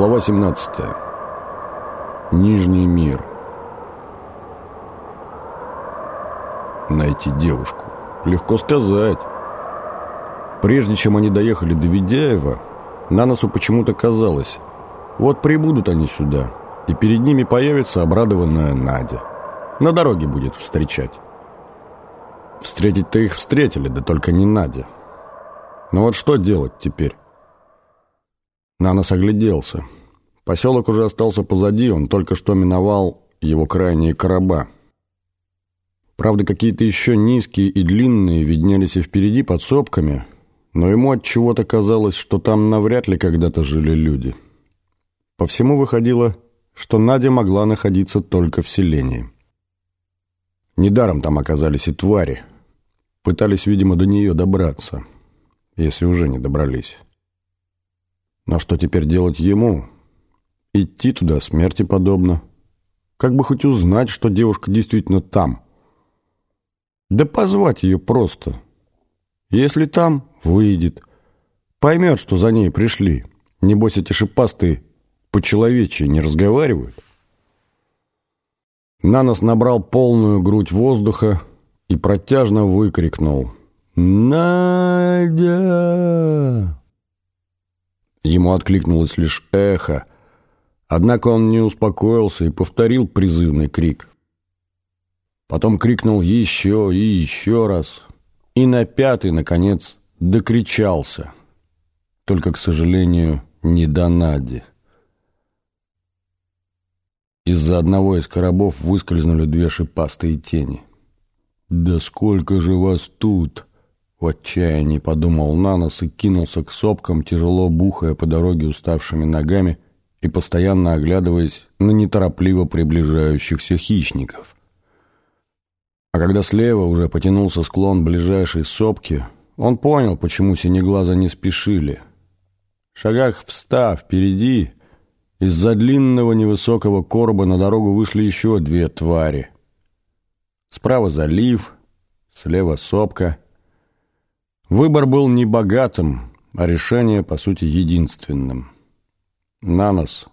Глава 17. Нижний мир. Найти девушку. Легко сказать. Прежде чем они доехали до Ведяева, на носу почему-то казалось, вот прибудут они сюда, и перед ними появится обрадованная Надя. На дороге будет встречать. Встретить-то их встретили, да только не Надя. Но вот что делать теперь? Нанос огляделся. Поселок уже остался позади, он только что миновал его крайние короба. Правда, какие-то еще низкие и длинные виднелись и впереди под сопками, но ему от чего-то казалось, что там навряд ли когда-то жили люди. По всему выходило, что Надя могла находиться только в селении. Недаром там оказались и твари. Пытались, видимо, до нее добраться, если уже не добрались. Но что теперь делать ему? Идти туда смерти подобно. Как бы хоть узнать, что девушка действительно там. Да позвать ее просто. Если там, выйдет. Поймет, что за ней пришли. Небось, эти шипастые по-человечьи не разговаривают. Нанос набрал полную грудь воздуха и протяжно выкрикнул «Надя!». Ему откликнулось лишь эхо, однако он не успокоился и повторил призывный крик. Потом крикнул еще и еще раз, и на пятый, наконец, докричался. Только, к сожалению, не до Нади. Из-за одного из коробов выскользнули две шипастые тени. «Да сколько же вас тут!» В отчаянии подумал Нанос и кинулся к сопкам, тяжело бухая по дороге уставшими ногами и постоянно оглядываясь на неторопливо приближающихся хищников. А когда слева уже потянулся склон ближайшей сопки, он понял, почему синеглаза не спешили. В шагах встав впереди, из-за длинного невысокого короба на дорогу вышли еще две твари. Справа залив, слева сопка — Выбор был не богатым, а решение, по сути, единственным. Нанос,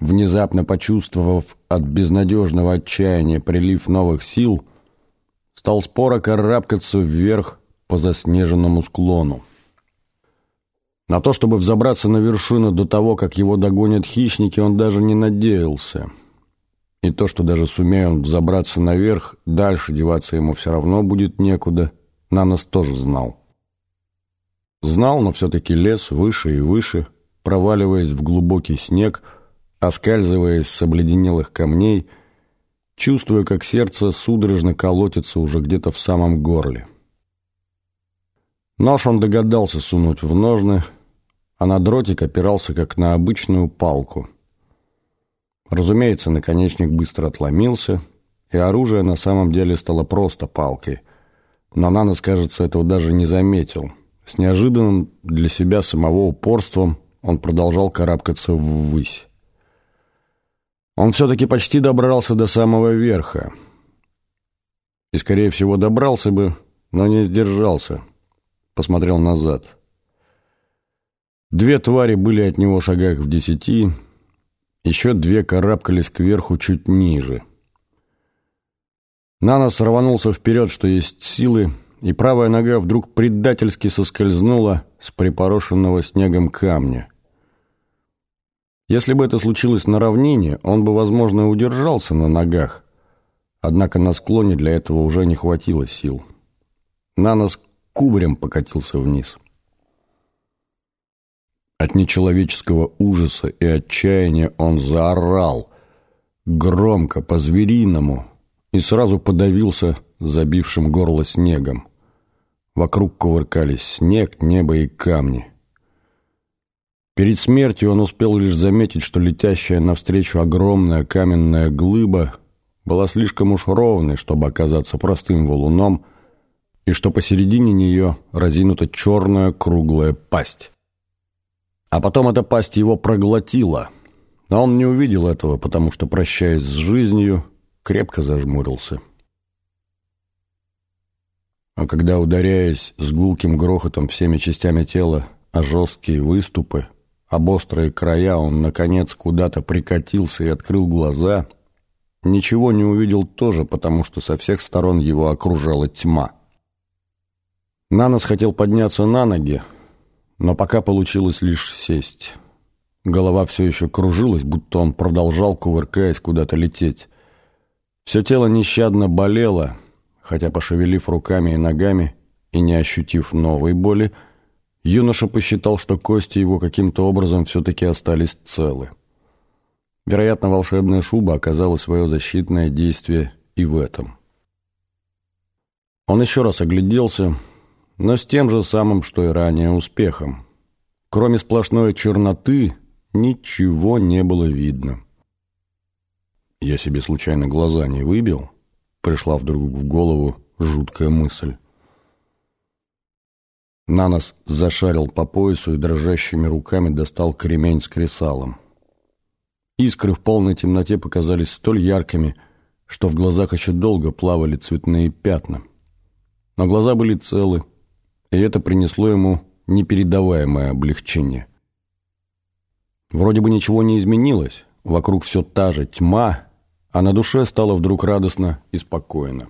внезапно почувствовав от безнадежного отчаяния прилив новых сил, стал споро карабкаться вверх по заснеженному склону. На то, чтобы взобраться на вершину до того, как его догонят хищники, он даже не надеялся. И то, что даже сумея он взобраться наверх, дальше деваться ему все равно будет некуда, Нанос тоже знал. Знал, но все-таки лес выше и выше, проваливаясь в глубокий снег, оскальзываясь с обледенелых камней, чувствуя, как сердце судорожно колотится уже где-то в самом горле. Нож он догадался сунуть в ножны, а на дротик опирался, как на обычную палку. Разумеется, наконечник быстро отломился, и оружие на самом деле стало просто палкой, но Нанос, кажется, этого даже не заметил — с неожиданным для себя самого упорством он продолжал карабкаться ввысь. Он все-таки почти добрался до самого верха. И, скорее всего, добрался бы, но не сдержался. Посмотрел назад. Две твари были от него в шагах в десяти, еще две карабкались кверху чуть ниже. Нанос рванулся вперед, что есть силы, и правая нога вдруг предательски соскользнула с припорошенного снегом камня. Если бы это случилось на равнине, он бы, возможно, удержался на ногах, однако на склоне для этого уже не хватило сил. Нанос кубарем покатился вниз. От нечеловеческого ужаса и отчаяния он заорал, громко, по-звериному, и сразу подавился забившим горло снегом. Вокруг кувыркались снег, небо и камни. Перед смертью он успел лишь заметить, что летящая навстречу огромная каменная глыба была слишком уж ровной, чтобы оказаться простым валуном, и что посередине нее разинута черная круглая пасть. А потом эта пасть его проглотила, но он не увидел этого, потому что, прощаясь с жизнью, крепко зажмурился. А когда, ударяясь с гулким грохотом всеми частями тела о жесткие выступы, об острые края он, наконец, куда-то прикатился и открыл глаза, ничего не увидел тоже, потому что со всех сторон его окружала тьма. Нанос хотел подняться на ноги, но пока получилось лишь сесть. Голова все еще кружилась, будто он продолжал, кувыркаясь, куда-то лететь. Все тело нещадно болело, хотя, пошевелив руками и ногами и не ощутив новой боли, юноша посчитал, что кости его каким-то образом все-таки остались целы. Вероятно, волшебная шуба оказала свое защитное действие и в этом. Он еще раз огляделся, но с тем же самым, что и ранее, успехом. Кроме сплошной черноты, ничего не было видно. Я себе случайно глаза не выбил? Пришла вдруг в голову жуткая мысль. Нанос зашарил по поясу и дрожащими руками достал кремень с кресалом. Искры в полной темноте показались столь яркими, что в глазах еще долго плавали цветные пятна. Но глаза были целы, и это принесло ему непередаваемое облегчение. Вроде бы ничего не изменилось, вокруг все та же тьма, а на душе стало вдруг радостно и спокойно.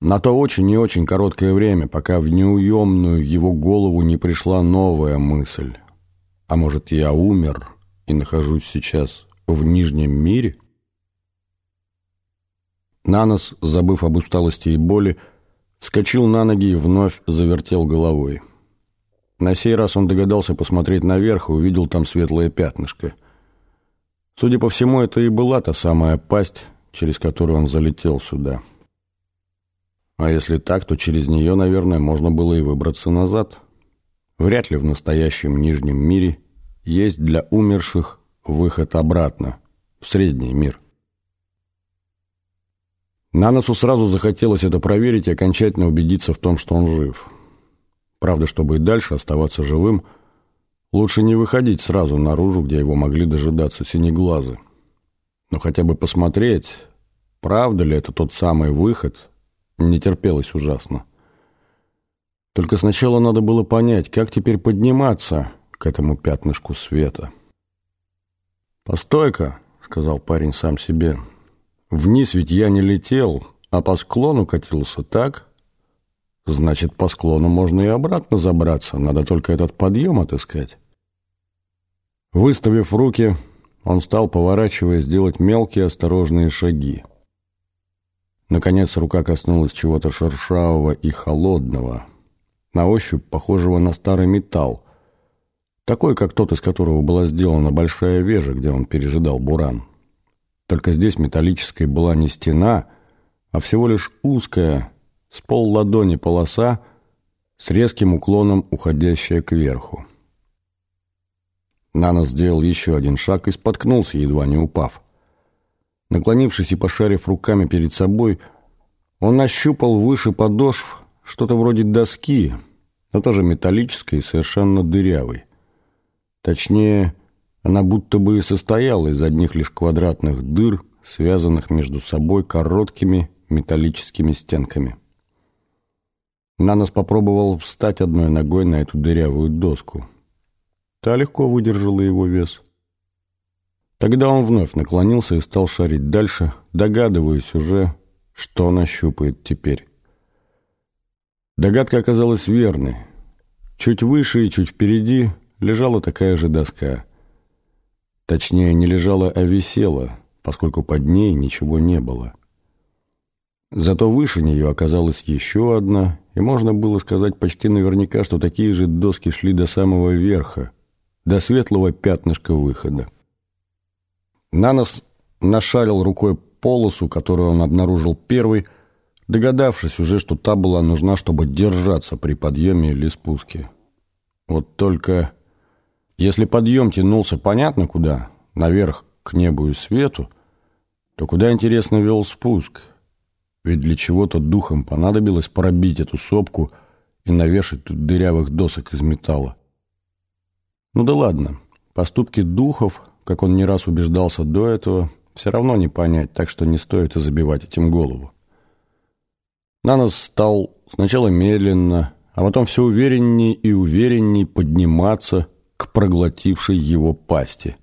На то очень и очень короткое время, пока в неуемную его голову не пришла новая мысль. А может, я умер и нахожусь сейчас в Нижнем мире? Нанос, забыв об усталости и боли, вскочил на ноги и вновь завертел головой. На сей раз он догадался посмотреть наверх и увидел там светлое пятнышко — Судя по всему, это и была та самая пасть, через которую он залетел сюда. А если так, то через нее, наверное, можно было и выбраться назад. Вряд ли в настоящем Нижнем мире есть для умерших выход обратно, в Средний мир. Наносу сразу захотелось это проверить и окончательно убедиться в том, что он жив. Правда, чтобы и дальше оставаться живым – Лучше не выходить сразу наружу, где его могли дожидаться синеглазы. Но хотя бы посмотреть, правда ли это тот самый выход, не терпелось ужасно. Только сначала надо было понять, как теперь подниматься к этому пятнышку света. «Постой-ка», — сказал парень сам себе, — «вниз ведь я не летел, а по склону катился, так? Значит, по склону можно и обратно забраться, надо только этот подъем отыскать». Выставив руки, он стал, поворачиваясь, делать мелкие осторожные шаги. Наконец рука коснулась чего-то шершавого и холодного, на ощупь похожего на старый металл, такой, как тот, из которого была сделана большая вежа, где он пережидал буран. Только здесь металлической была не стена, а всего лишь узкая, с пол ладони полоса, с резким уклоном, уходящая кверху. Нано сделал еще один шаг и споткнулся, едва не упав. Наклонившись и пошарив руками перед собой, он нащупал выше подошв что-то вроде доски, но тоже металлической и совершенно дырявой. Точнее, она будто бы и состояла из одних лишь квадратных дыр, связанных между собой короткими металлическими стенками. Нанос попробовал встать одной ногой на эту дырявую доску. Та легко выдержала его вес. Тогда он вновь наклонился и стал шарить дальше, догадываясь уже, что нащупает теперь. Догадка оказалась верной. Чуть выше и чуть впереди лежала такая же доска. Точнее, не лежала, а висела, поскольку под ней ничего не было. Зато выше нее оказалась еще одна, и можно было сказать почти наверняка, что такие же доски шли до самого верха, до светлого пятнышка выхода. Нанос нашарил рукой полосу, которую он обнаружил первый, догадавшись уже, что та была нужна, чтобы держаться при подъеме или спуске. Вот только если подъем тянулся понятно куда, наверх к небу и свету, то куда, интересно, вел спуск? Ведь для чего-то духом понадобилось пробить эту сопку и навешать тут дырявых досок из металла. Ну да ладно, поступки духов, как он не раз убеждался до этого, все равно не понять, так что не стоит и забивать этим голову. Нанос стал сначала медленно, а потом все уверенней и уверенней подниматься, к проглотившей его пасти.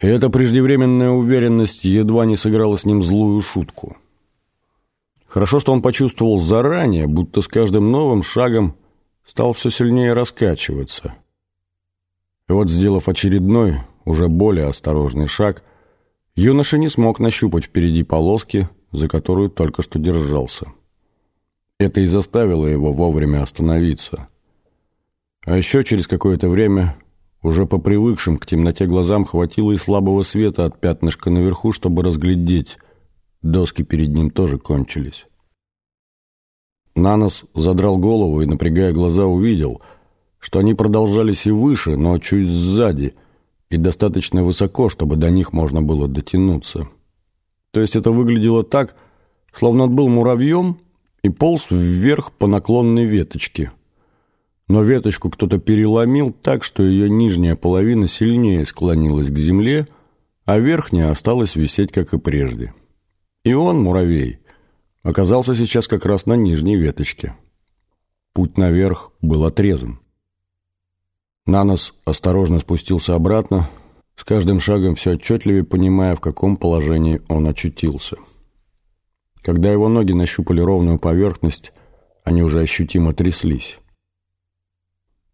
И эта преждевременная уверенность едва не сыграла с ним злую шутку. Хорошо, что он почувствовал заранее, будто с каждым новым шагом стал все сильнее раскачиваться. И вот, сделав очередной, уже более осторожный шаг, юноша не смог нащупать впереди полоски, за которую только что держался. Это и заставило его вовремя остановиться. А еще через какое-то время, уже по привыкшим к темноте глазам, хватило и слабого света от пятнышка наверху, чтобы разглядеть. Доски перед ним тоже кончились. Нанос задрал голову и, напрягая глаза, увидел, что они продолжались и выше, но чуть сзади, и достаточно высоко, чтобы до них можно было дотянуться. То есть это выглядело так, словно он был муравьем и полз вверх по наклонной веточке. Но веточку кто-то переломил так, что ее нижняя половина сильнее склонилась к земле, а верхняя осталась висеть, как и прежде. И он, муравей, оказался сейчас как раз на нижней веточке. Путь наверх был отрезан. Нанос осторожно спустился обратно, с каждым шагом все отчетливее понимая, в каком положении он очутился. Когда его ноги нащупали ровную поверхность, они уже ощутимо тряслись.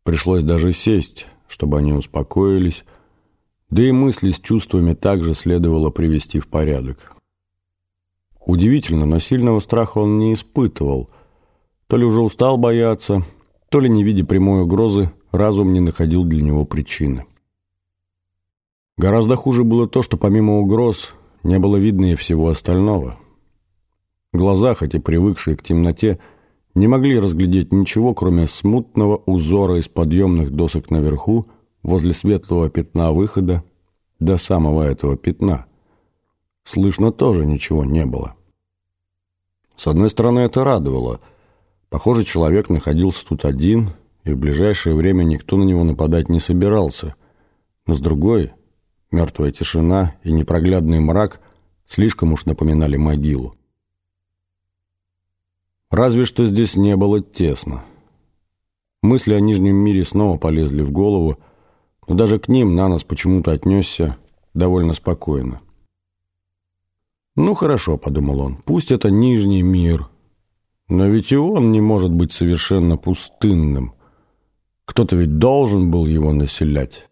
Пришлось даже сесть, чтобы они успокоились, да и мысли с чувствами также следовало привести в порядок. Удивительно, но сильного страха он не испытывал. То ли уже устал бояться, то ли, не видя прямой угрозы, разум не находил для него причины. Гораздо хуже было то, что помимо угроз не было видно и всего остального. Глаза, хоть и привыкшие к темноте, не могли разглядеть ничего, кроме смутного узора из подъемных досок наверху, возле светлого пятна выхода, до самого этого пятна. Слышно тоже ничего не было. С одной стороны, это радовало. Похоже, человек находился тут один, и в ближайшее время никто на него нападать не собирался. Но с другой, мертвая тишина и непроглядный мрак слишком уж напоминали могилу. Разве что здесь не было тесно. Мысли о Нижнем мире снова полезли в голову, но даже к ним на нас почему-то отнесся довольно спокойно. «Ну хорошо», — подумал он, — «пусть это Нижний мир, но ведь и он не может быть совершенно пустынным. Кто-то ведь должен был его населять».